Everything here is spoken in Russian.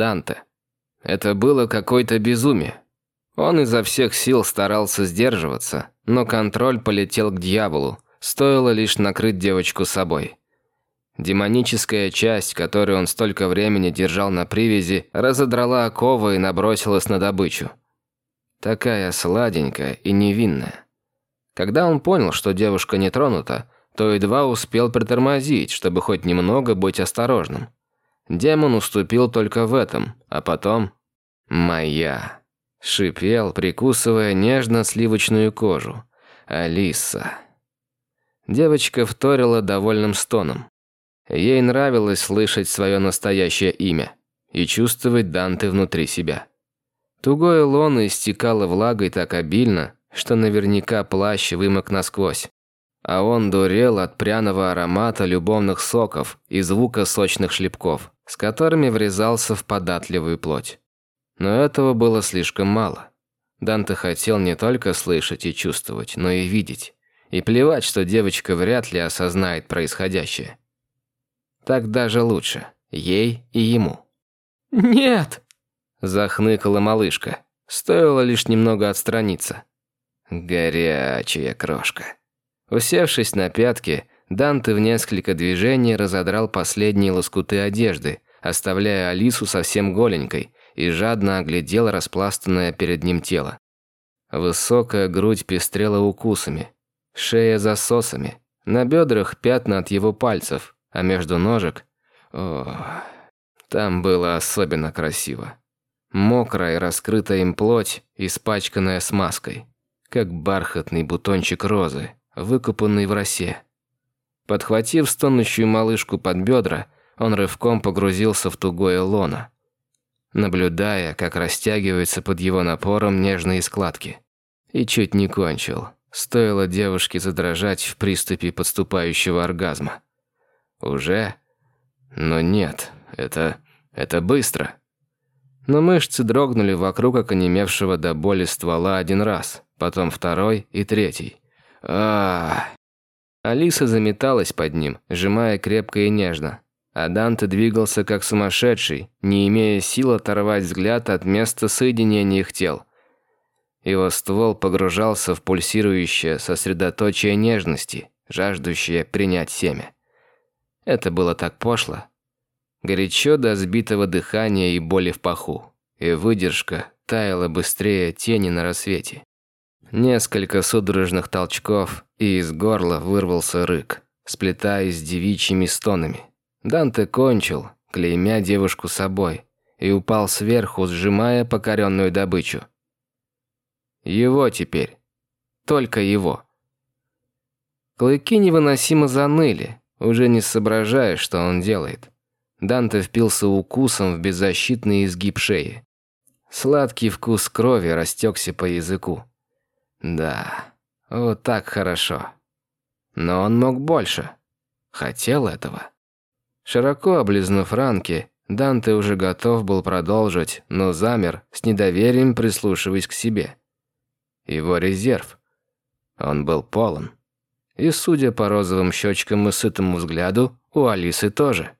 Данте. Это было какое-то безумие. Он изо всех сил старался сдерживаться, но контроль полетел к дьяволу, стоило лишь накрыть девочку собой. Демоническая часть, которую он столько времени держал на привязи, разодрала оковы и набросилась на добычу. Такая сладенькая и невинная. Когда он понял, что девушка не тронута, то едва успел притормозить, чтобы хоть немного быть осторожным. Демон уступил только в этом, а потом... «Моя!» Шипел, прикусывая нежно-сливочную кожу. «Алиса!» Девочка вторила довольным стоном. Ей нравилось слышать свое настоящее имя и чувствовать Данте внутри себя. Тугое лоно истекало влагой так обильно, что наверняка плащ вымок насквозь. А он дурел от пряного аромата любовных соков и звука сочных шлепков, с которыми врезался в податливую плоть. Но этого было слишком мало. Данте хотел не только слышать и чувствовать, но и видеть. И плевать, что девочка вряд ли осознает происходящее. Так даже лучше. Ей и ему. «Нет!» – захныкала малышка. Стоило лишь немного отстраниться. Горячая крошка. Усевшись на пятки, Данте в несколько движений разодрал последние лоскуты одежды, оставляя Алису совсем голенькой, и жадно оглядел распластанное перед ним тело. Высокая грудь пестрела укусами, шея засосами, на бедрах пятна от его пальцев, а между ножек... О, там было особенно красиво. Мокрая раскрытая им плоть, испачканная смазкой, как бархатный бутончик розы, выкупанный в росе. Подхватив стонущую малышку под бедра, он рывком погрузился в тугое лоно наблюдая, как растягиваются под его напором нежные складки. И чуть не кончил. Стоило девушке задрожать в приступе подступающего оргазма. Уже? Но нет, это... это быстро. Но мышцы дрогнули вокруг оконемевшего до боли ствола один раз, потом второй и третий. а Алиса заметалась под ним, сжимая крепко и нежно, а Данте двигался как сумасшедший, не имея сил оторвать взгляд от места соединения их тел. Его ствол погружался в пульсирующее сосредоточие нежности, жаждущее принять семя. Это было так пошло. Горячо до сбитого дыхания и боли в паху. И выдержка таяла быстрее тени на рассвете. Несколько судорожных толчков, и из горла вырвался рык, сплетаясь с девичьими стонами. Данте кончил, клеймя девушку собой, и упал сверху, сжимая покоренную добычу. Его теперь. Только его. Клыки невыносимо заныли, уже не соображая, что он делает. Данте впился укусом в беззащитный изгиб шеи. Сладкий вкус крови растекся по языку. Да, вот так хорошо. Но он мог больше. Хотел этого. Широко облизнув ранки, Данте уже готов был продолжить, но замер, с недоверием прислушиваясь к себе. Его резерв. Он был полон. И, судя по розовым щечкам и сытому взгляду, у Алисы тоже.